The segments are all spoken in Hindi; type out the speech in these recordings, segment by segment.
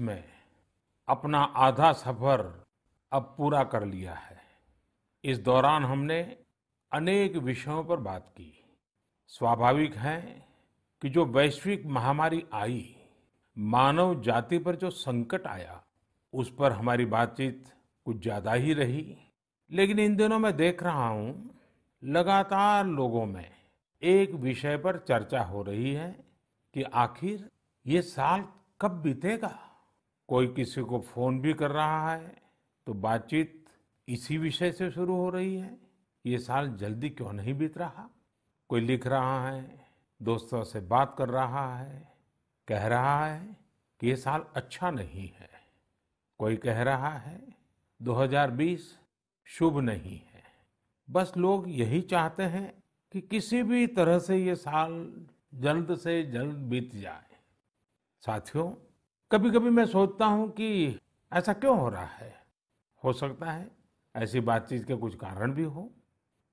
में अपना आधा सफ़र अब पूरा कर लिया है। इस दौरान हमने अनेक विषयों पर बात की। स्वाभाविक है कि जो वैश्विक महामारी आई, मानव जाति पर जो संकट आया, उस पर हमारी बातचीत कुछ ज़्यादा ही रही। लेकिन इन दिनों मैं देख रहा हूँ, लगातार लोगों में एक विषय पर चर्चा हो रही है कि आखिर ये साल कब बीतेगा? कोई किसी को फ़ोन भी कर रहा है तो बातचीत इसी विषय से शुरू हो रही है। ये साल जल्दी क्यों नहीं बीत रहा? कोई लिख रहा है, दोस्तों से बात कर रहा है, कह रहा है कि ये साल अच्छा नहीं है। कोई कह रहा है 2020 शुभ नहीं है। बस लोग यही चाहते हैं कि किसी भी तरह से ये साल जल्द से जल्द बीत जाए। साथियों कभी कभी मैं सोचता हूँ कि ऐसा क्यों हो रहा है? हो सकता है ऐसी बातचीत के कुछ कारण भी हो।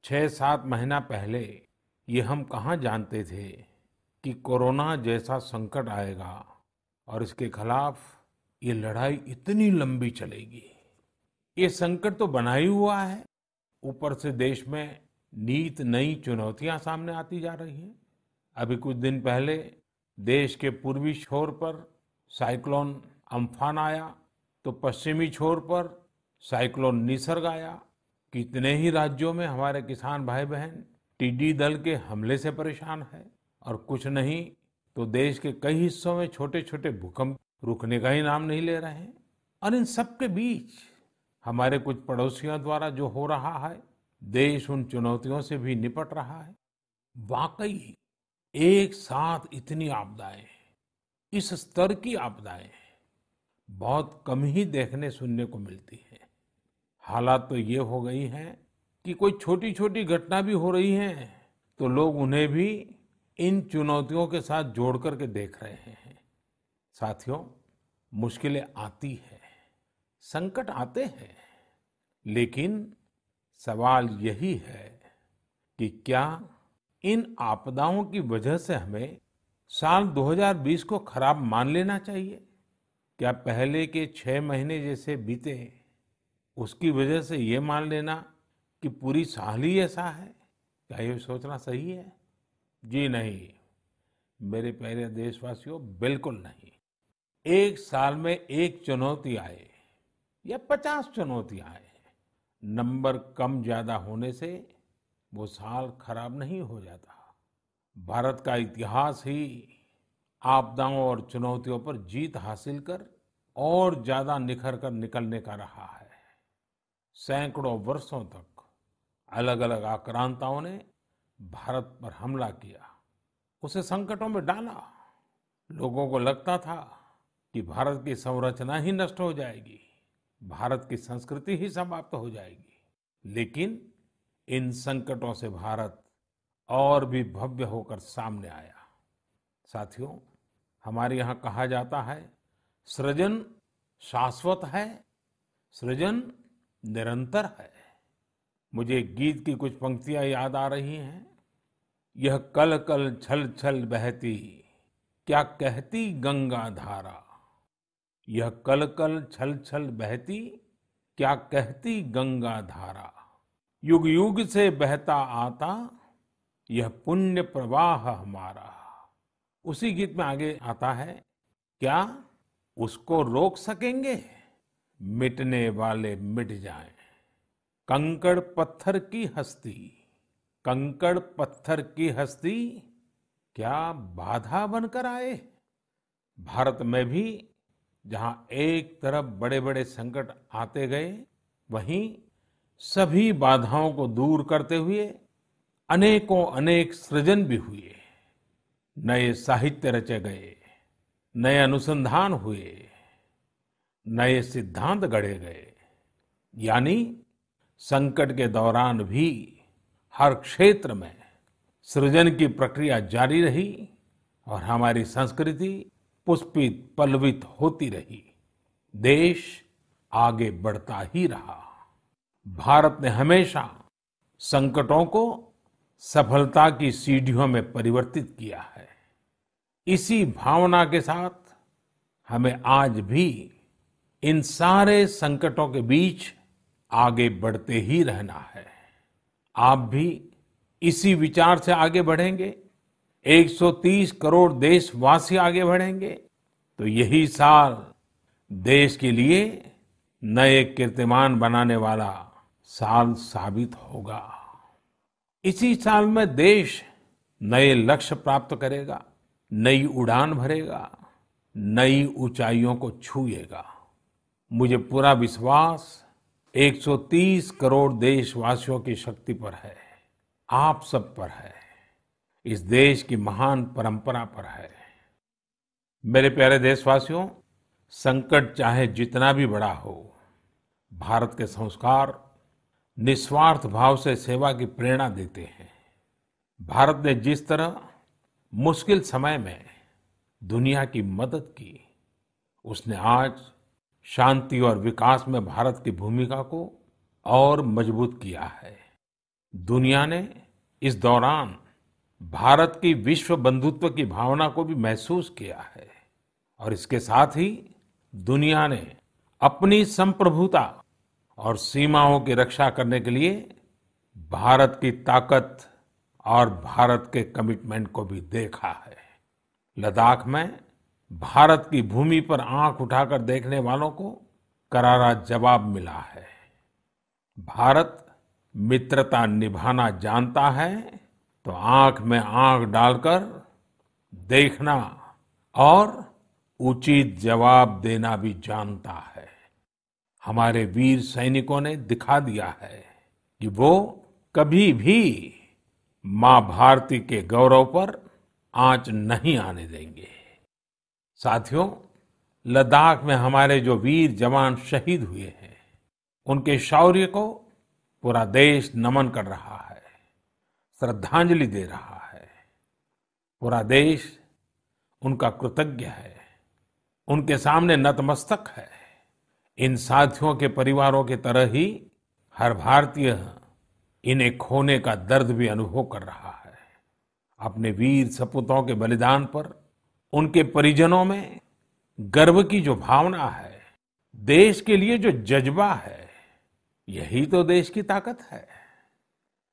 छह सात महीना पहले ये हम कहाँ जानते थे कि कोरोना जैसा संकट आएगा और इसके खिलाफ ये लड़ाई इतनी लंबी चलेगी। ये संकट तो बना ही हुआ है। ऊपर से देश में नीत नई चुनौतियाँ सामने आती जा रही हैं। अभी कुछ दिन पहले देश के पूर्वी छोर पर साइक्लोन अम्फान आया तो पश्चिमी छोर पर साइक्लोन निसर्ग आया। कितने ही राज्यों में हमारे किसान भाई बहन टिड्डी दल के हमले से परेशान है और कुछ नहीं तो देश के कई हिस्सों में छोटे छोटे भूकंप रुकने का ही नाम नहीं ले रहे हैं। और इन सब के बीच हमारे कुछ पड़ोसियों द्वारा जो हो रहा है, देश उन चुनौतियों से भी निपट रहा है। वाकई एक साथ इतनी आपदाएँ इस स्तर की आपदाएँ बहुत कम ही देखने सुनने को मिलती है। हालात तो ये हो गई हैं कि कोई छोटी छोटी घटना भी हो रही है तो लोग उन्हें भी इन चुनौतियों के साथ जोड़ करके देख रहे हैं। साथियों, मुश्किलें आती है, संकट आते हैं, लेकिन सवाल यही है कि क्या इन आपदाओं की वजह से हमें साल 2020 को खराब मान लेना चाहिए। क्या पहले के छह महीने जैसे बीते, उसकी वजह से ये मान लेना कि पूरी साल ही ऐसा है? क्या ये सोचना सही है? जी नहीं। मेरे प्यारे देशवासियों, बिल्कुल नहीं। एक साल में एक चुनौती आए या पचास चुनौती आए, नंबर कम ज़्यादा होने से वो साल खराब नहीं हो जाता। भारत का इतिहास ही आपदाओं और चुनौतियों पर जीत हासिल कर और ज़्यादा निखर कर निकलने का रहा है। सैकड़ों वर्षों तक अलग अलग आक्रांताओं ने भारत पर हमला किया, उसे संकटों में डाला। लोगों को लगता था कि भारत की संरचना ही नष्ट हो जाएगी, भारत की संस्कृति ही समाप्त हो जाएगी। लेकिन इन संकटों से भारत और भी भव्य होकर सामने आया। साथियों, हमारे यहाँ कहा जाता है, सृजन शाश्वत है, सृजन निरंतर है। मुझे गीत की कुछ पंक्तियाँ याद आ रही हैं। यह कल कल छल छल बहती, क्या कहती गंगा धारा? यह कल कल छल छल बहती, क्या कहती गंगा धारा? युग युग से बहता आता यह पुण्य प्रवाह हमारा। उसी गीत में आगे आता है, क्या उसको रोक सकेंगे? मिटने वाले मिट जाएँ। कंकड़ पत्थर की हस्ती, कंकड़ पत्थर की हस्ती, क्या बाधा बनकर आए? भारत में भी जहाँ एक तरफ़ बड़े बड़े संकट आते गए, वहीं सभी बाधाओं को दूर करते हुए अनेकों अनेक सृजन भी हुए। नए साहित्य रचे गए, नए अनुसंधान हुए, नए सिद्धांत गढ़े गए। यानी संकट के दौरान भी हर क्षेत्र में सृजन की प्रक्रिया जारी रही और हमारी संस्कृति पुष्पित पल्लवित होती रही। देश आगे बढ़ता ही रहा। भारत ने हमेशा संकटों को सफलता की सीढ़ियों में परिवर्तित किया है। इसी भावना के साथ हमें आज भी इन सारे संकटों के बीच आगे बढ़ते ही रहना है। आप भी इसी विचार से आगे बढ़ेंगे। 130 करोड़ देशवासी आगे बढ़ेंगे। तो यही साल देश के लिए नए कीर्तिमान बनाने वाला साल साबित होगा। इसी साल में देश नए लक्ष्य प्राप्त करेगा, नई उड़ान भरेगा, नई ऊंचाइयों को छूएगा। मुझे पूरा विश्वास 130 करोड़ देशवासियों की शक्ति पर है। आप सब पर है। इस देश की महान परंपरा पर है। मेरे प्यारे देशवासियों, संकट चाहे जितना भी बड़ा हो, भारत के संस्कार निस्वार्थ भाव से सेवा की प्रेरणा देते हैं। भारत ने जिस तरह मुश्किल समय में दुनिया की मदद की, उसने आज शांति और विकास में भारत की भूमिका को और मज़बूत किया है। दुनिया ने इस दौरान भारत की विश्व बंधुत्व की भावना को भी महसूस किया है और इसके साथ ही दुनिया ने अपनी संप्रभुता और सीमाओं की रक्षा करने के लिए भारत की ताकत और भारत के कमिटमेंट को भी देखा है। लद्दाख में भारत की भूमि पर आँख उठाकर देखने वालों को करारा जवाब मिला है। भारत मित्रता निभाना जानता है तो आँख में आँख डालकर देखना और उचित जवाब देना भी जानता है। हमारे वीर सैनिकों ने दिखा दिया है कि वो कभी भी माँ भारती के गौरव पर आँच नहीं आने देंगे। साथियों, लद्दाख में हमारे जो वीर जवान शहीद हुए हैं, उनके शौर्य को पूरा देश नमन कर रहा है, श्रद्धांजलि दे रहा है। पूरा देश उनका कृतज्ञ है, उनके सामने नतमस्तक है। इन साथियों के परिवारों की तरह ही हर भारतीय इन्हें खोने का दर्द भी अनुभव कर रहा है। अपने वीर सपूतों के बलिदान पर, उनके परिजनों में गर्व की जो भावना है, देश के लिए जो जज्बा है, यही तो देश की ताकत है।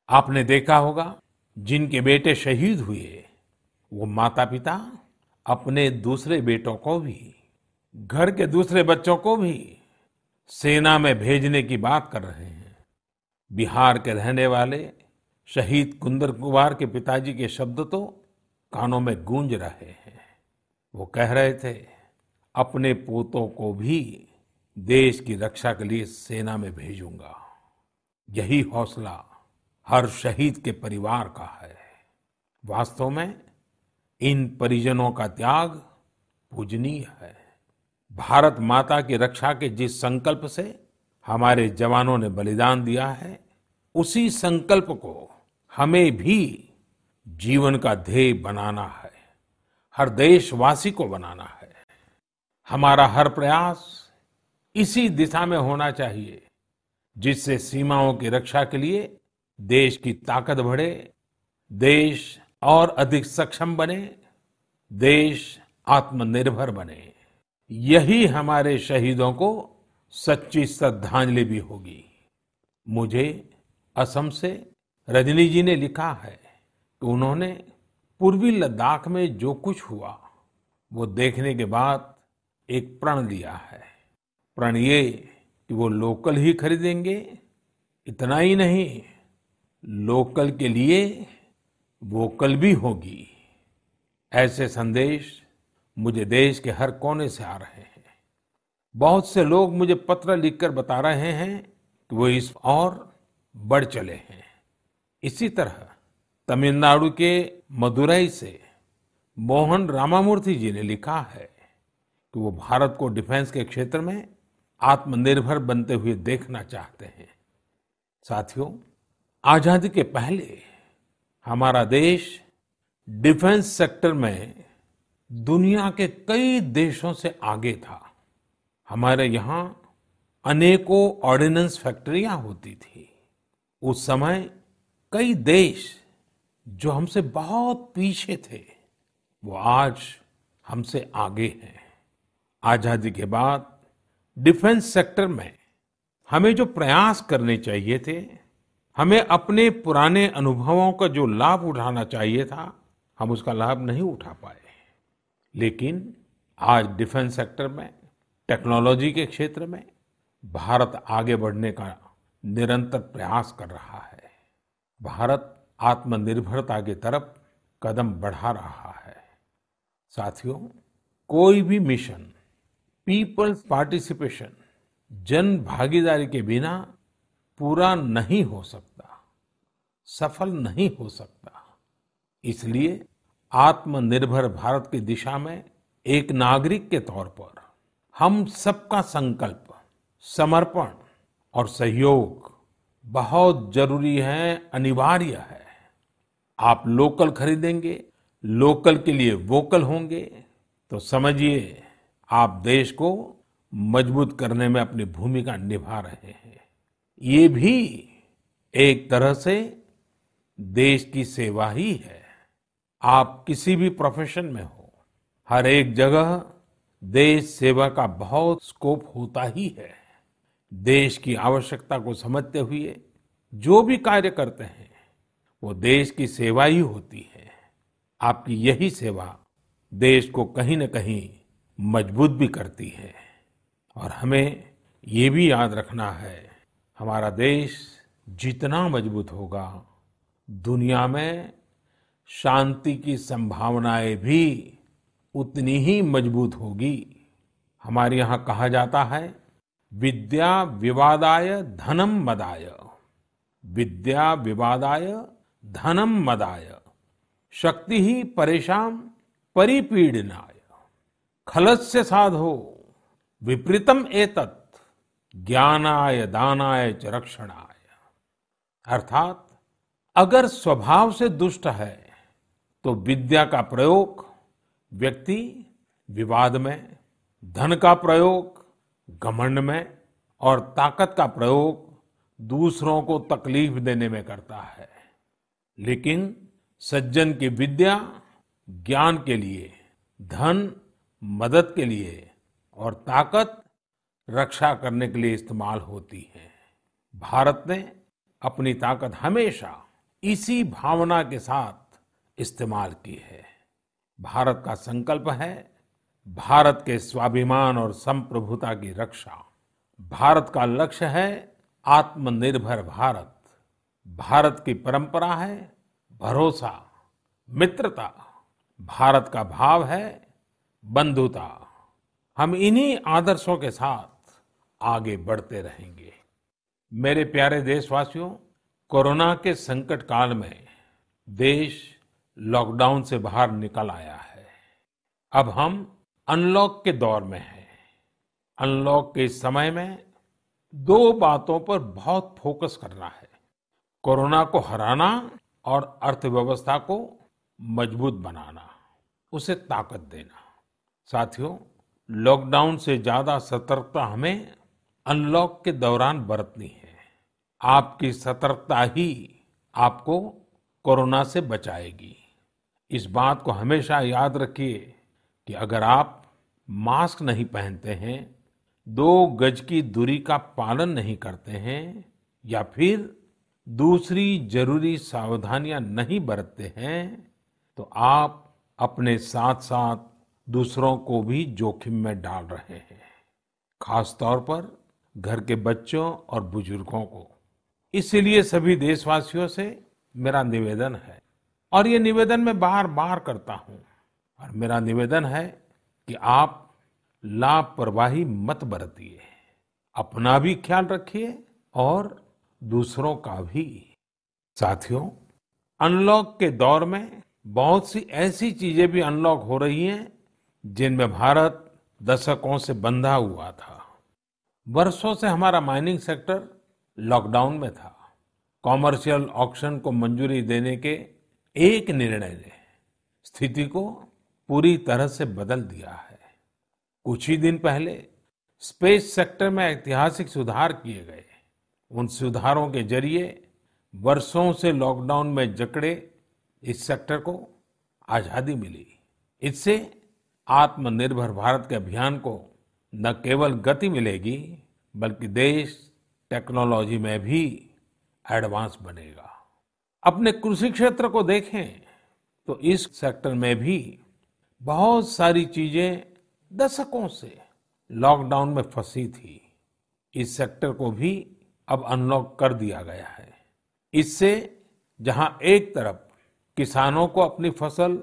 आपने देखा होगा, जिनके बेटे शहीद हुए, वो माता पिता अपने दूसरे बेटों को भी, घर के दूसरे बच्चों को भी सेना में भेजने की बात कर रहे हैं। बिहार के रहने वाले शहीद कुंदर कुमार के पिताजी के शब्द तो कानों में गूंज रहे हैं। वो कह रहे थे, अपने पोतों को भी देश की रक्षा के लिए सेना में भेजूँगा। यही हौसला हर शहीद के परिवार का है। वास्तव में इन परिजनों का त्याग पूजनीय है। भारत माता की रक्षा के जिस संकल्प से हमारे जवानों ने बलिदान दिया है, उसी संकल्प को हमें भी जीवन का ध्येय बनाना है, हर देशवासी को बनाना है। हमारा हर प्रयास इसी दिशा में होना चाहिए, जिससे सीमाओं की रक्षा के लिए देश की ताकत बढ़े, देश और अधिक सक्षम बने, देश आत्मनिर्भर बने। यही हमारे शहीदों को सच्ची श्रद्धांजलि भी होगी। मुझे असम से रजनी जी ने लिखा है कि उन्होंने पूर्वी लद्दाख में जो कुछ हुआ, वो देखने के बाद एक प्रण लिया है। प्रण ये कि वो लोकल ही खरीदेंगे, इतना ही नहीं, लोकल के लिए वोकल भी होगी। ऐसे संदेश मुझे देश के हर कोने से आ रहे हैं। बहुत से लोग मुझे पत्र लिखकर बता रहे हैं कि वो इस और बढ़ चले हैं। इसी तरह तमिलनाडु के मदुरई से मोहन रामामूर्ति जी ने लिखा है कि वो भारत को डिफेंस के क्षेत्र में आत्मनिर्भर बनते हुए देखना चाहते हैं। साथियों, आज़ादी के पहले हमारा देश डिफेंस सेक्टर में दुनिया के कई देशों से आगे था। हमारे यहाँ अनेकों ऑर्डिनेंस फैक्ट्रियाँ होती थी। उस समय कई देश जो हमसे बहुत पीछे थे, वो आज हमसे आगे हैं। आज़ादी के बाद डिफेंस सेक्टर में हमें जो प्रयास करने चाहिए थे, हमें अपने पुराने अनुभवों का जो लाभ उठाना चाहिए था, हम उसका लाभ नहीं उठा पाए। लेकिन आज डिफेंस सेक्टर में, टेक्नोलॉजी के क्षेत्र में, भारत आगे बढ़ने का निरंतर प्रयास कर रहा है। भारत आत्मनिर्भरता की तरफ़ कदम बढ़ा रहा है। साथियों, कोई भी मिशन, पीपल्स पार्टिसिपेशन, जन भागीदारी के बिना पूरा नहीं हो सकता, सफल नहीं हो सकता। इसलिए आत्मनिर्भर भारत की दिशा में एक नागरिक के तौर पर हम सबका संकल्प, समर्पण और सहयोग बहुत ज़रूरी है, अनिवार्य है। आप लोकल खरीदेंगे, लोकल के लिए वोकल होंगे तो समझिए आप देश को मज़बूत करने में अपनी भूमिका निभा रहे हैं। ये भी एक तरह से देश की सेवा ही है। आप किसी भी प्रोफेशन में हो, हर एक जगह देश सेवा का बहुत स्कोप होता ही है। देश की आवश्यकता को समझते हुए जो भी कार्य करते हैं, वो देश की सेवा ही होती है। आपकी यही सेवा देश को कहीं न कहीं मज़बूत भी करती है। और हमें ये भी याद रखना है, हमारा देश जितना मज़बूत होगा, दुनिया में शांति की संभावनाएँ भी उतनी ही मज़बूत होगी। हमारे यहाँ कहा जाता है, विद्या विवादाय धनम मदाय। विद्या विवादाय धनम मदाय। शक्ति ही परेशान परिपीडनाय। खलस्य साधो, विपरीतम एतत्, ज्ञानाय दानाय च रक्षणाय। अर्थात, अगर स्वभाव से दुष्ट है तो विद्या का प्रयोग, व्यक्ति विवाद में, धन का प्रयोग, घमंड में और ताकत का प्रयोग दूसरों को तकलीफ़ देने में करता है। लेकिन सज्जन की विद्या ज्ञान के लिए, धन मदद के लिए और ताकत रक्षा करने के लिए इस्तेमाल होती है। भारत ने अपनी ताकत हमेशा इसी भावना के साथ इस्तेमाल की है। भारत का संकल्प है भारत के स्वाभिमान और संप्रभुता की रक्षा। भारत का लक्ष्य है आत्मनिर्भर भारत। भारत की परंपरा है भरोसा, मित्रता। भारत का भाव है बंधुता। हम इन्हीं आदर्शों के साथ आगे बढ़ते रहेंगे। मेरे प्यारे देशवासियों, कोरोना के संकट काल में देश लॉकडाउन से बाहर निकल आया है। अब हम अनलॉक के दौर में हैं। अनलॉक के समय में दो बातों पर बहुत फोकस करना है। कोरोना को हराना और अर्थव्यवस्था को मज़बूत बनाना, उसे ताकत देना। साथियों, लॉकडाउन से ज़्यादा सतर्कता हमें अनलॉक के दौरान बरतनी है। आपकी सतर्कता ही आपको कोरोना से बचाएगी। इस बात को हमेशा याद रखिए कि अगर आप मास्क नहीं पहनते हैं, दो गज की दूरी का पालन नहीं करते हैं, या फिर दूसरी ज़रूरी सावधानियाँ नहीं बरतते हैं तो आप अपने साथ साथ दूसरों को भी जोखिम में डाल रहे हैं। खास तौर पर घर के बच्चों और बुज़ुर्गों को। इसलिए सभी देशवासियों से मेरा निवेदन है और ये निवेदन मैं बार बार करता हूँ। और मेरा निवेदन है कि आप लापरवाही मत बरतिए। अपना भी ख्याल रखिए और दूसरों का भी। साथियों, अनलॉक के दौर में बहुत सी ऐसी चीज़ें भी अनलॉक हो रही हैं, जिनमें भारत दशकों से बंधा हुआ था। वर्षों से हमारा माइनिंग सेक्टर लॉकडाउन में था। कॉमर्शियल ऑक्शन को मंजूरी देने के एक निर्णय ने स्थिति को पूरी तरह से बदल दिया है। कुछ ही दिन पहले स्पेस सेक्टर में ऐतिहासिक सुधार किए गए। उन सुधारों के ज़रिए वर्षों से लॉकडाउन में जकड़े इस सेक्टर को आज़ादी मिली। इससे आत्मनिर्भर भारत के अभियान को न केवल गति मिलेगी, बल्कि देश टेक्नोलॉजी में भी एडवांस बनेगा। अपने कृषि क्षेत्र को देखें तो इस सेक्टर में भी बहुत सारी चीज़ें दशकों से लॉकडाउन में फंसी थी। इस सेक्टर को भी अब अनलॉक कर दिया गया है। इससे जहाँ एक तरफ़ किसानों को अपनी फ़सल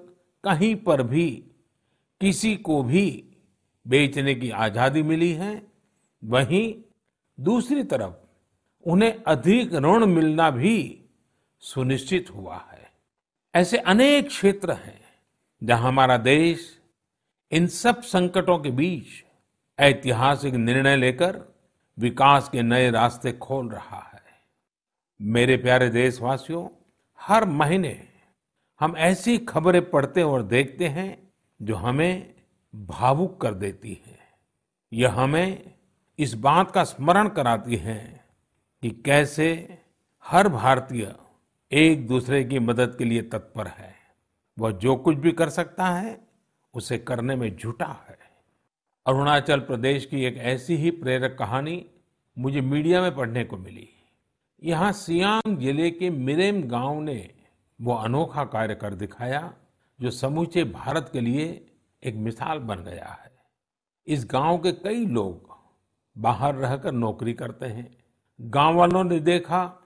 कहीं पर भी किसी को भी बेचने की आज़ादी मिली है, वहीं दूसरी तरफ़ उन्हें अधिक ऋण मिलना भी सुनिश्चित हुआ है। ऐसे अनेक क्षेत्र हैं जहाँ हमारा देश इन सब संकटों के बीच ऐतिहासिक निर्णय लेकर विकास के नए रास्ते खोल रहा है। मेरे प्यारे देशवासियों, हर महीने हम ऐसी खबरें पढ़ते और देखते हैं जो हमें भावुक कर देती है। यह हमें इस बात का स्मरण कराती है कि कैसे हर भारतीय एक दूसरे की मदद के लिए तत्पर है। वह जो कुछ भी कर सकता है, उसे करने में जुटा है। अरुणाचल प्रदेश की एक ऐसी ही प्रेरक कहानी मुझे मीडिया में पढ़ने को मिली। यहाँ सियांग ज़िले के मिरेम गाँव ने वो अनोखा कार्य कर दिखाया, जो समूचे भारत के लिए एक मिसाल बन गया है। इस गाँव के कई लोग बाहर रहकर नौकरी करते हैं। गाँव वालों ने देखा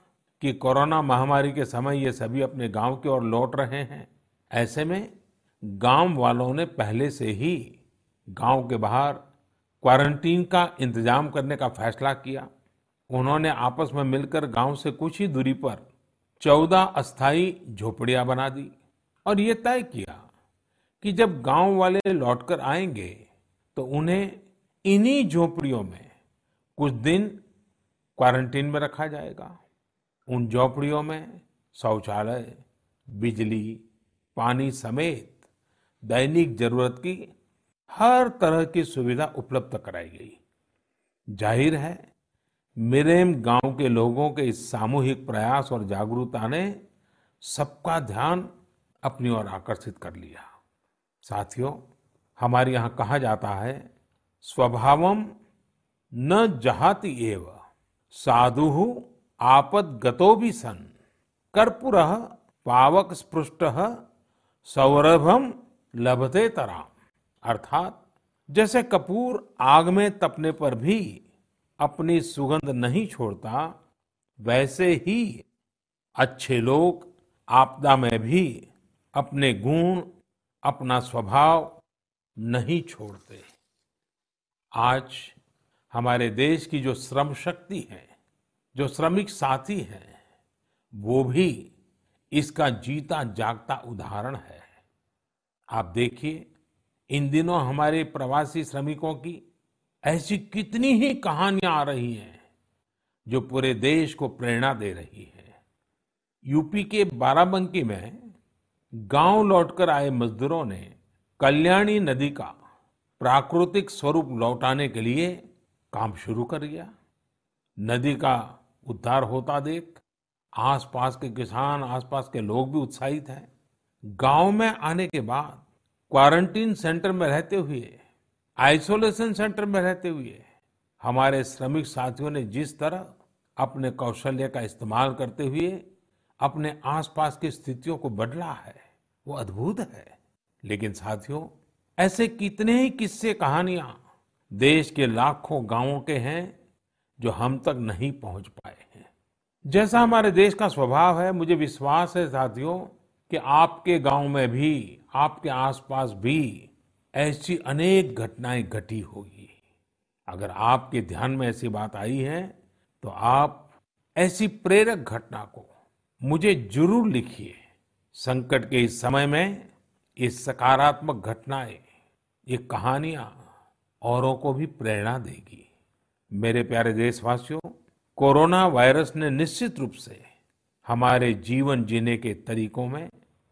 कि कोरोना महामारी के समय ये सभी अपने गाँव की ओर लौट रहे हैं। ऐसे में गाँव वालों ने पहले से ही गाँव के बाहर क्वारंटीन का इंतज़ाम करने का फैसला किया। उन्होंने आपस में मिलकर गाँव से कुछ ही दूरी पर चौदह अस्थायी झोपड़ियाँ बना दी और ये तय किया कि जब गाँव वाले लौटकर आएँगे तो उन्हें इन्हीं झोपड़ियों में कुछ दिन क्वारंटीन में रखा जाएगा। उन झोपड़ियों में शौचालय, बिजली, पानी समेत दैनिक ज़रूरत की हर तरह की सुविधा उपलब्ध कराई गई। ज़ाहिर है, मिरेम गाँव के लोगों के इस सामूहिक प्रयास और जागरूकता ने सबका ध्यान अपनी ओर आकर्षित कर लिया। साथियों, हमारे यहाँ कहा जाता है, स्वभावम न जहाति एव, साधु आपद गतो भी सन। कर्पूर पावक स्पृष्ट सौरभम लभते तराम। अर्थात, जैसे कपूर आग में तपने पर भी अपनी सुगंध नहीं छोड़ता, वैसे ही अच्छे लोग आपदा में भी अपने गुण, अपना स्वभाव नहीं छोड़ते। आज हमारे देश की जो श्रम शक्ति है जो श्रमिक साथी है, वो भी इसका जीता जागता उदाहरण है। आप देखिए, इन दिनों हमारे प्रवासी श्रमिकों की ऐसी कितनी ही कहानियाँ आ रही हैं, जो पूरे देश को प्रेरणा दे रही है। यूपी के बाराबंकी में गाँव लौटकर आए मजदूरों ने कल्याणी नदी का प्राकृतिक स्वरूप लौटाने के लिए काम शुरू कर दिया। नदी का उद्धार होता देख। आसपास के किसान, आसपास के लोग भी उत्साहित हैं। गाँव में आने के बाद क्वारंटीन सेंटर में रहते हुए, आइसोलेशन सेंटर में रहते हुए, हमारे श्रमिक साथियों ने जिस तरह अपने कौशल्य का इस्तेमाल करते हुए अपने आसपास की स्थितियों को बदला है, वो अद्भुत है। लेकिन साथियों, ऐसे कितने ही किस्से कहानियाँ देश के लाखों गाँवों के हैं जो हम तक नहीं पहुँच पाए हैं। जैसा हमारे देश का स्वभाव है, मुझे विश्वास है साथियों, कि आपके गाँव में भी, आपके आसपास भी ऐसी अनेक घटनाएँ घटी होगी। अगर आपके ध्यान में ऐसी बात आई है तो आप ऐसी प्रेरक घटना को मुझे ज़रूर लिखिए। संकट के इस समय में ये सकारात्मक घटनाएँ, ये कहानियाँ औरों को भी प्रेरणा देगी। मेरे प्यारे देशवासियों, कोरोना वायरस ने निश्चित रूप से हमारे जीवन जीने के तरीकों में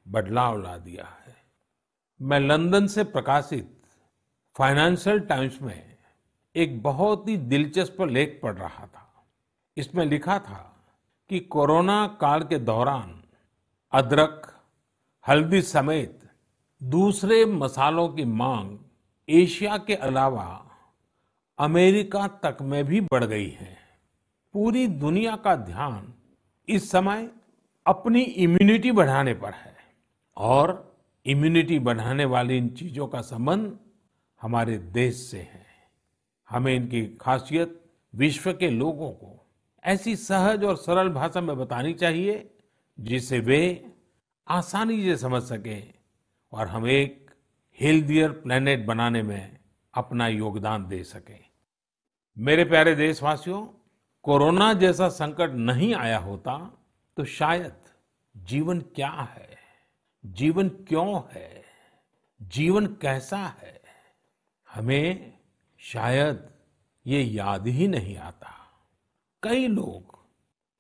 बदलाव ला दिया है। मैं लंदन से प्रकाशित फाइनेंशियल टाइम्स में एक बहुत ही दिलचस्प लेख पढ़ रहा था। इसमें लिखा था कि कोरोना काल के दौरान अदरक, हल्दी समेत दूसरे मसालों की मांग एशिया के अलावा अमेरिका तक में भी बढ़ गई है। पूरी दुनिया का ध्यान इस समय अपनी इम्यूनिटी बढ़ाने पर है और इम्यूनिटी बढ़ाने वाली इन चीज़ों का संबंध हमारे देश से है। हमें इनकी खासियत विश्व के लोगों को ऐसी सहज और सरल भाषा में बतानी चाहिए, जिससे वे आसानी से समझ सके और हम एक हेल्दियर प्लेनेट बनाने में अपना योगदान दे सकें। मेरे प्यारे देशवासियों, कोरोना जैसा संकट नहीं आया होता तो शायद जीवन क्या है? जीवन क्यों है? जीवन कैसा है? हमें शायद ये याद ही नहीं आता। कई लोग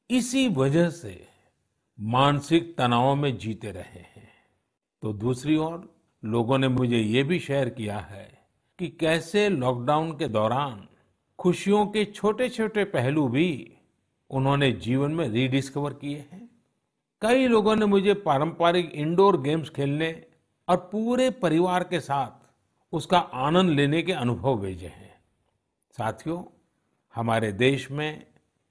इसी वजह से मानसिक तनाव में जीते रहे हैं। तो दूसरी ओर लोगों ने मुझे ये भी शेयर किया है कि कैसे लॉकडाउन के दौरान खुशियों के छोटे छोटे पहलू भी उन्होंने जीवन में रीडिस्कवर किए हैं। कई लोगों ने मुझे पारंपरिक इंडोर गेम्स खेलने और पूरे परिवार के साथ उसका आनंद लेने के अनुभव भेजे हैं। साथियों, हमारे देश में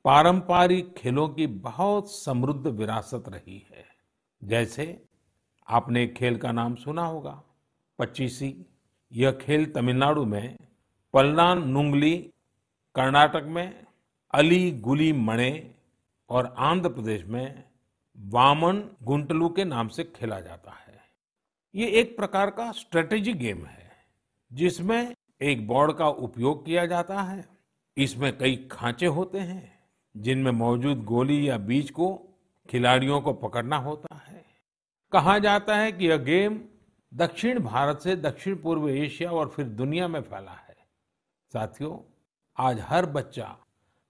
पारंपरिक खेलों की बहुत समृद्ध विरासत रही है। जैसे आपने खेल का नाम सुना होगा, पच्चीसी यह खेल तमिलनाडु में, पलनान नुंगली, कर्नाटक में, अली गुली मणे और आंध्र प्रदेश में वामन गुंटलू के नाम से खेला जाता है। ये एक प्रकार का स्ट्रेटेजी गेम है, जिसमें एक बोर्ड का उपयोग किया जाता है। इसमें कई खांचे होते हैं, जिनमें मौजूद गोली या बीज को खिलाड़ियों को पकड़ना होता है। कहा जाता है कि यह गेम दक्षिण भारत से दक्षिण पूर्व एशिया और फिर दुनिया में फैला है। साथियों, आज हर बच्चा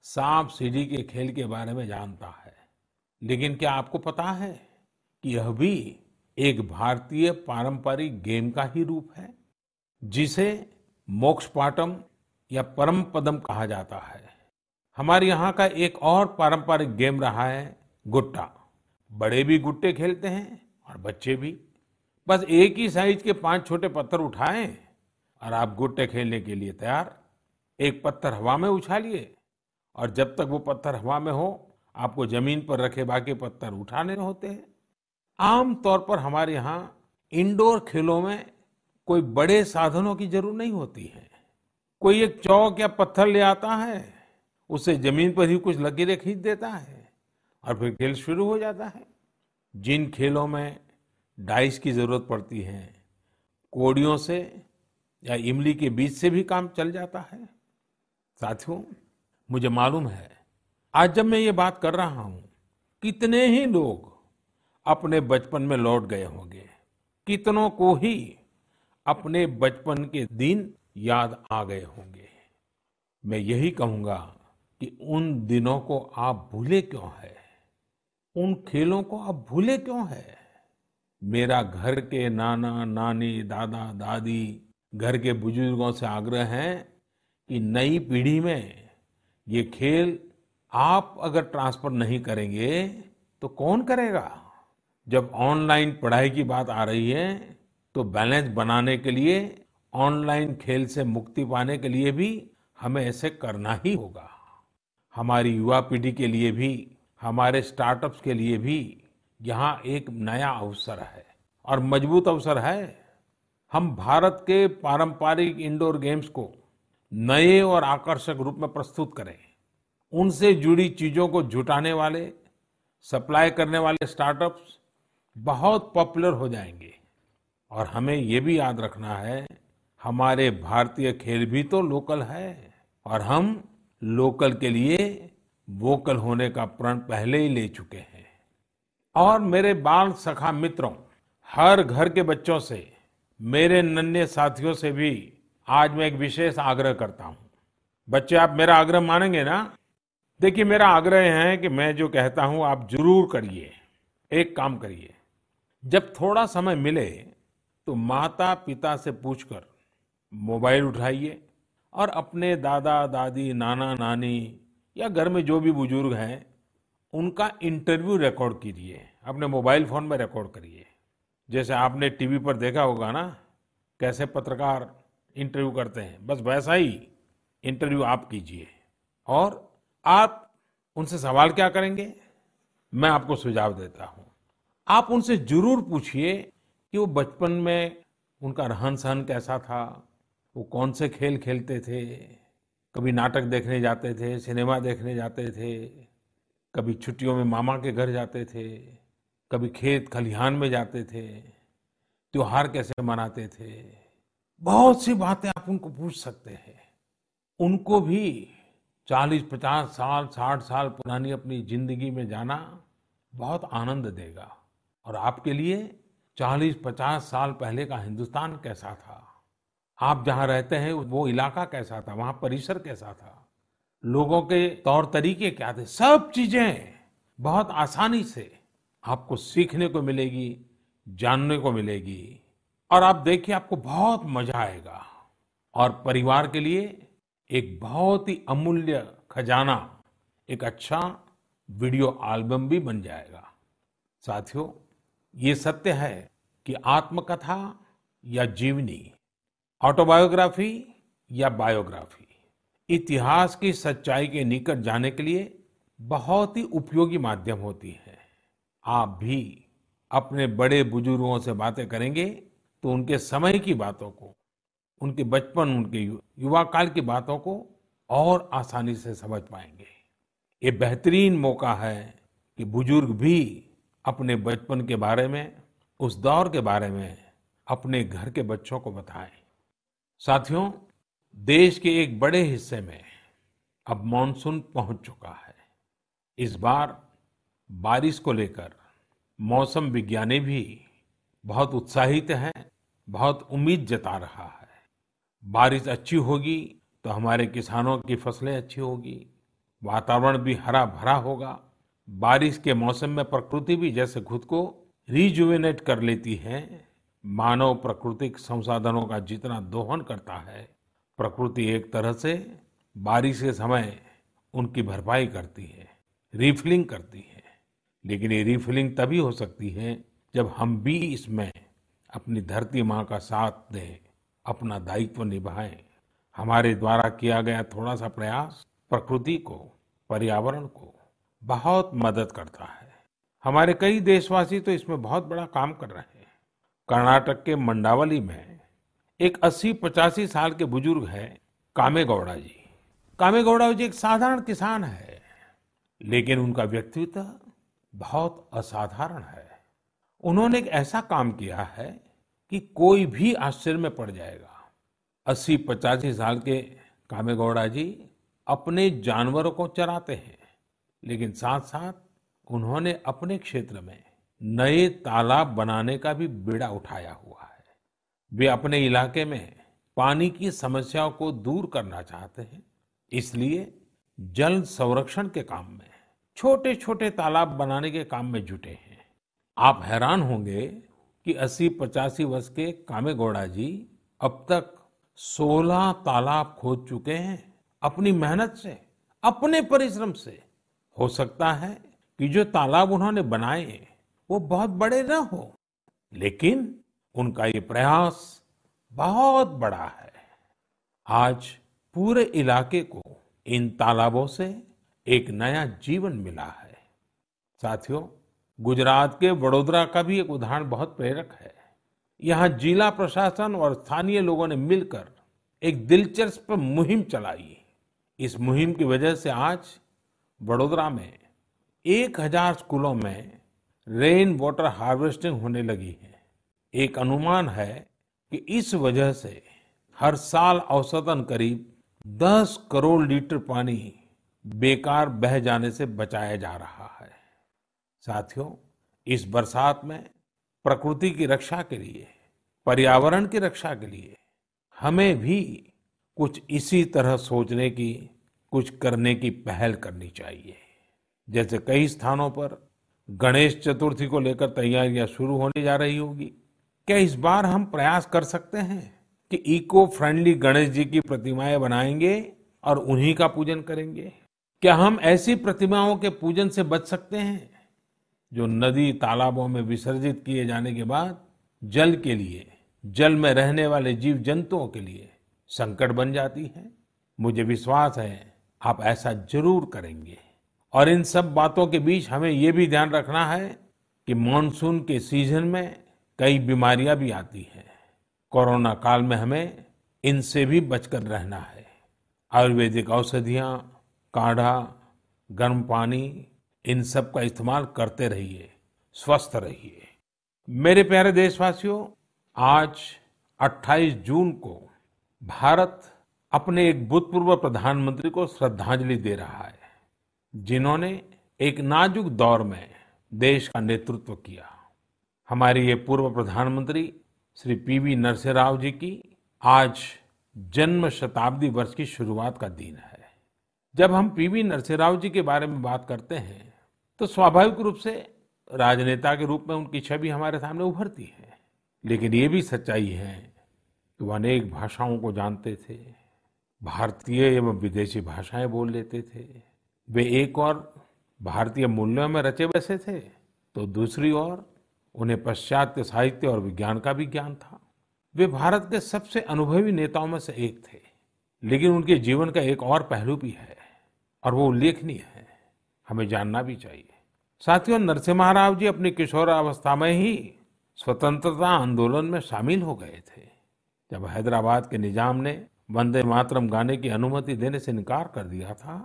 सांप सीढ़ी के खेल के बारे में जानता है। लेकिन क्या आपको पता है कि यह भी एक भारतीय पारंपरिक गेम का ही रूप है, जिसे मोक्ष पाटम या परम पदम कहा जाता है? हमारे यहाँ का एक और पारंपरिक गेम रहा है गुट्टा। बड़े भी गुट्टे खेलते हैं और बच्चे भी। बस एक ही साइज़ के पाँच छोटे पत्थर उठाएँ और आप गुट्टे खेलने के लिए तैयार। एक पत्थर हवा में उछालिए और जब तक वो पत्थर हवा में हो, आपको ज़मीन पर रखे बाकी पत्थर उठाने होते हैं। आम तौर पर हमारे यहाँ इंडोर खेलों में कोई बड़े साधनों की ज़रूरत नहीं होती है। कोई एक चौक या पत्थर ले आता है, उसे ज़मीन पर ही कुछ लकीरें खींच देता है और फिर खेल शुरू हो जाता है। जिन खेलों में डाइस की ज़रूरत पड़ती है। कोड़ियों से या इमली के बीज से भी काम चल जाता है। साथियों, मुझे मालूम है, आज जब मैं ये बात कर रहा हूँ, कितने ही लोग अपने बचपन में लौट गए होंगे। कितनों को ही अपने बचपन के दिन याद आ गए होंगे। मैं यही कहूँगा कि उन दिनों को आप भूले क्यों है? उन खेलों को आप भूले क्यों है? मेरा घर के नाना, नानी, दादा, दादी, घर के बुज़ुर्गों से आग्रह है कि नई पीढ़ी में ये खेल आप अगर ट्रांसफ़र नहीं करेंगे तो कौन करेगा? जब ऑनलाइन पढ़ाई की बात आ रही है तो बैलेंस बनाने के लिए, ऑनलाइन खेल से मुक्ति पाने के लिए भी हमें ऐसे करना ही होगा। हमारी युवा पीढ़ी के लिए भी, हमारे स्टार्टअप्स के लिए भी यहाँ एक नया अवसर है और मज़बूत अवसर है। हम भारत के पारंपरिक इंडोर गेम्स को नए और आकर्षक रूप में प्रस्तुत करें। उनसे जुड़ी चीज़ों को जुटाने वाले सप्लाई करने वाले स्टार्टअप्स बहुत पॉपुलर हो जाएँगे। और हमें ये भी याद रखना है, हमारे भारतीय खेल भी तो लोकल है और हम लोकल के लिए वोकल होने का प्रण पहले ही ले चुके हैं। और मेरे बाल सखा मित्रों, हर घर के बच्चों से, मेरे नन्हे साथियों से भी आज मैं एक विशेष आग्रह करता हूँ। बच्चे, आप मेरा आग्रह मानेंगे ना? देखिए, मेरा आग्रह है कि मैं जो कहता हूँ, आप ज़रूर करिए। एक काम करिए। जब थोड़ा समय मिले तो माता पिता से पूछकर मोबाइल उठाइए और अपने दादा, दादी, नाना, नानी या घर में जो भी बुज़ुर्ग हैं उनका इंटरव्यू रिकॉर्ड कीजिए। अपने मोबाइल फ़ोन में रिकॉर्ड करिए। जैसे आपने टीवी पर देखा होगा ना, कैसे पत्रकार इंटरव्यू करते हैं। बस वैसा ही इंटरव्यू आप कीजिए। और आप उनसे सवाल क्या करेंगे? मैं आपको सुझाव देता हूँ। आप उनसे ज़रूर पूछिए कि वो बचपन में उनका रहन सहन कैसा था, वो कौन से खेल खेलते थे, कभी नाटक देखने जाते थे, सिनेमा देखने जाते थे कभी छुट्टियों में मामा के घर जाते थे, कभी खेत खलिहान में जाते थे, त्योहार कैसे मनाते थे। बहुत सी बातें आप उनको पूछ सकते हैं। उनको भी 40 50 साल 60 साल पुरानी अपनी ज़िंदगी में जाना बहुत आनंद देगा। और आपके लिए 40 50 साल पहले का हिंदुस्तान कैसा था? आप जहाँ रहते हैं, वो इलाका कैसा था? वहाँ परिसर कैसा था? लोगों के तौर तरीके क्या थे? सब चीज़ें बहुत आसानी से आपको सीखने को मिलेगी, जानने को मिलेगी। और आप देखिए, आपको बहुत मज़ा आएगा। और परिवार के लिए एक बहुत ही अमूल्य खजाना, एक अच्छा वीडियो एल्बम भी बन जाएगा। साथियों, ये सत्य है कि आत्मकथा या जीवनी, ऑटोबायोग्राफी या बायोग्राफी इतिहास की सच्चाई के निकट जाने के लिए बहुत ही उपयोगी माध्यम होती है। आप भी अपने बड़े बुज़ुर्गों से बातें करेंगे तो उनके समय की बातों को, उनके बचपन, उनके युवा काल की बातों को और आसानी से समझ पाएँगे। ये बेहतरीन मौका है कि बुज़ुर्ग भी अपने बचपन के बारे में, उस दौर के बारे में अपने घर के बच्चों को बताएँ। साथियों देश के एक बड़े हिस्से में अब मानसून पहुँच चुका है। इस बार बारिश को लेकर मौसम विज्ञानी भी बहुत उत्साहित हैं, बहुत उम्मीद जता रहा है। बारिश अच्छी होगी तो हमारे किसानों की फ़सलें अच्छी होगी, वातावरण भी हरा भरा होगा। बारिश के मौसम में प्रकृति भी जैसे खुद को रिजुवेनेट कर लेती है। मानव प्राकृतिक संसाधनों का जितना दोहन करता है प्रकृति एक तरह से बारिश के समय उनकी भरपाई करती है रिफिलिंग करती है। लेकिन ये रिफिलिंग तभी हो सकती है जब हम भी इसमें अपनी धरती माँ का साथ दें, अपना दायित्व निभाएँ। हमारे द्वारा किया गया थोड़ा सा प्रयास प्रकृति को, पर्यावरण को बहुत मदद करता है। हमारे कई देशवासी तो इसमें बहुत बड़ा काम कर रहे हैं। कर्नाटक के मंडावली में एक 80 पचासी साल के बुज़ुर्ग हैं कामेगौड़ा जी। कामेगौड़ा जी एक साधारण किसान है, लेकिन उनका व्यक्तित्व बहुत असाधारण है। उन्होंने एक ऐसा काम किया है कि कोई भी आश्चर्य में पड़ जाएगा। अस्सी पचासी साल के कामेगौड़ा जी अपने जानवरों को चराते हैं, लेकिन साथ साथ उन्होंने अपने क्षेत्र में नए तालाब बनाने का भी बेड़ा उठाया हुआ वे अपने इलाके में पानी की समस्याओं को दूर करना चाहते हैं, इसलिए जल संरक्षण के काम में छोटे छोटे तालाब बनाने के काम में जुटे हैं। आप हैरान होंगे कि अस्सी पचासी वर्ष के कामेगौड़ा जी अब तक 16 तालाब खोद चुके हैं अपनी मेहनत से, अपने परिश्रम से। हो सकता है कि जो तालाब उन्होंने बनाए, वो बहुत बड़े न हो, लेकिन उनका ये प्रयास बहुत बड़ा है। आज पूरे इलाके को इन तालाबों से एक नया जीवन मिला है। साथियों, गुजरात के वडोदरा का भी एक उदाहरण बहुत प्रेरक है। यहाँ जिला प्रशासन और स्थानीय लोगों ने मिलकर एक दिलचस्प मुहिम चलाई। इस मुहिम की वजह से आज वडोदरा में एक हज़ार स्कूलों में रेन वाटर हार्वेस्टिंग होने लगी है। एक अनुमान है कि इस वजह से हर साल औसतन करीब 10 करोड़ लीटर पानी बेकार बह जाने से बचाया जा रहा है। साथियों, इस बरसात में प्रकृति की रक्षा के लिए, पर्यावरण की रक्षा के लिए हमें भी कुछ इसी तरह सोचने की, कुछ करने की पहल करनी चाहिए। जैसे कई स्थानों पर गणेश चतुर्थी को लेकर तैयारियाँ शुरू होने जा रही होगी। क्या इस बार हम प्रयास कर सकते हैं कि इको फ्रेंडली गणेश जी की प्रतिमाएँ बनाएँगे और उन्हीं का पूजन करेंगे? क्या हम ऐसी प्रतिमाओं के पूजन से बच सकते हैं जो नदी तालाबों में विसर्जित किए जाने के बाद जल के लिए, जल में रहने वाले जीव जंतुओं के लिए संकट बन जाती है? मुझे विश्वास है, आप ऐसा ज़रूर करेंगे। और इन सब बातों के बीच हमें ये भी ध्यान रखना है कि मानसून के सीज़न में कई बीमारियाँ भी आती हैं। कोरोना काल में हमें इनसे भी बचकर रहना है। आयुर्वेदिक औषधियाँ, काढ़ा, गर्म पानी, इन सब का इस्तेमाल करते रहिए, स्वस्थ रहिए। मेरे प्यारे देशवासियों, आज 28 जून को भारत अपने एक भूतपूर्व प्रधानमंत्री को श्रद्धांजलि दे रहा है, जिन्होंने एक नाजुक दौर में देश का नेतृत्व किया। हमारे ये पूर्व प्रधानमंत्री श्री पीवी नरसिंह राव जी की आज जन्म शताब्दी वर्ष की शुरुआत का दिन है। जब हम पीवी नरसिंह राव जी के बारे में बात करते हैं तो स्वाभाविक रूप से राजनेता के रूप में उनकी छवि हमारे सामने उभरती है। लेकिन ये भी सच्चाई है कि वो अनेक भाषाओं को जानते थे, भारतीय एवं विदेशी भाषाएँ बोल लेते थे। वे एक और भारतीय मूल्यों में रचे बसे थे तो दूसरी ओर उन्हें पश्चात्य साहित्य और विज्ञान का भी ज्ञान था। वे भारत के सबसे अनुभवी नेताओं में से एक थे, लेकिन उनके जीवन का एक और पहलू भी है और वो उल्लेखनीय है। हमें जानना भी चाहिए। साथियों नरसिम्हा राव जी अपनी किशोरावस्था में ही स्वतंत्रता आंदोलन में शामिल हो गए थे, जब हैदराबाद के निज़ाम ने वंदे मातरम गाने की अनुमति देने से इनकार कर दिया था,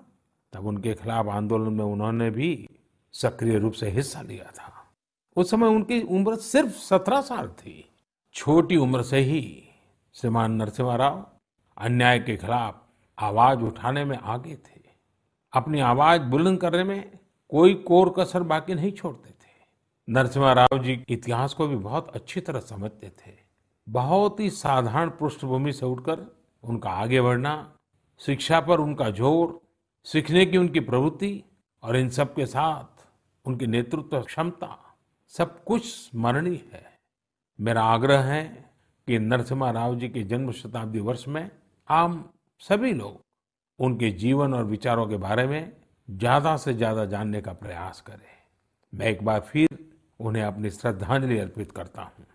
तब उनके खिलाफ आंदोलन में उन्होंने भी सक्रिय रूप से हिस्सा लिया था। उस समय उनकी उम्र सिर्फ़ सत्रह साल थी। छोटी उम्र से ही श्रीमान नरसिम्हा राव अन्याय के खिलाफ आवाज़ उठाने में आगे थे। अपनी आवाज़ बुलंद करने में कोई कोर कसर बाकी नहीं छोड़ते थे। नरसिम्हा राव जी इतिहास को भी बहुत अच्छी तरह समझते थे। बहुत ही साधारण पृष्ठभूमि से उठकर उनका आगे बढ़ना, शिक्षा पर उनका ज़ोर, सीखने की उनकी प्रवृत्ति और इन सब के साथ उनकी नेतृत्व क्षमता सब कुछ स्मरणीय है। मेरा आग्रह है कि नरसिम्हा राव जी के जन्म शताब्दी वर्ष में आम सभी लोग उनके जीवन और विचारों के बारे में ज़्यादा से ज़्यादा जानने का प्रयास करें। मैं एक बार फिर उन्हें अपनी श्रद्धांजलि अर्पित करता हूँ।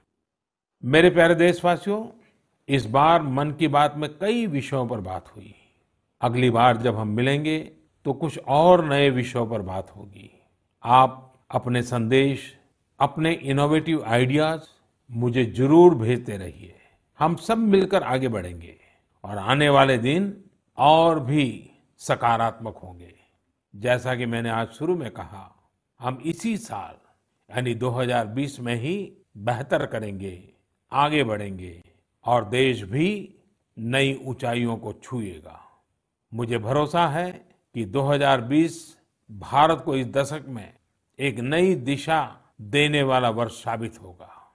मेरे प्यारे देशवासियों, इस बार मन की बात में कई विषयों पर बात हुई। अगली बार जब हम मिलेंगे तो कुछ और नए विषयों पर बात होगी। आप अपने संदेश अपने इनोवेटिव आइडियाज़ मुझे ज़रूर भेजते रहिए। हम सब मिलकर आगे बढ़ेंगे और आने वाले दिन और भी सकारात्मक होंगे। जैसा कि मैंने आज शुरू में कहा, हम इसी साल, यानी 2020 में ही बेहतर करेंगे, आगे बढ़ेंगे और देश भी नई ऊंचाइयों को छुएगा। मुझे भरोसा है कि 2020 भारत को इस दशक में एक नई दिशा देने वाला वर्ष साबित होगा।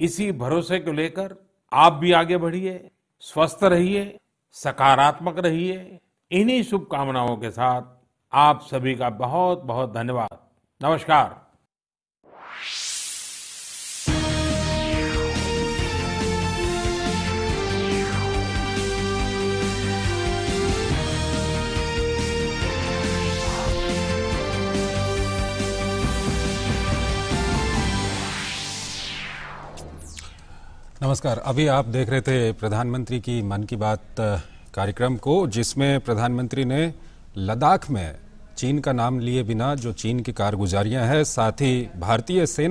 इसी भरोसे को लेकर आप भी आगे बढ़िए, स्वस्थ रहिए, सकारात्मक रहिए। इन्हीं शुभकामनाओं के साथ आप सभी का बहुत बहुत धन्यवाद। नमस्कार। नमस्कार। अभी आप देख रहे थे प्रधानमंत्री की मन की बात कार्यक्रम को, जिसमें प्रधानमंत्री ने लद्दाख में चीन का नाम लिए बिना जो चीन की कारगुजारियाँ हैं, साथ ही भारतीय सेना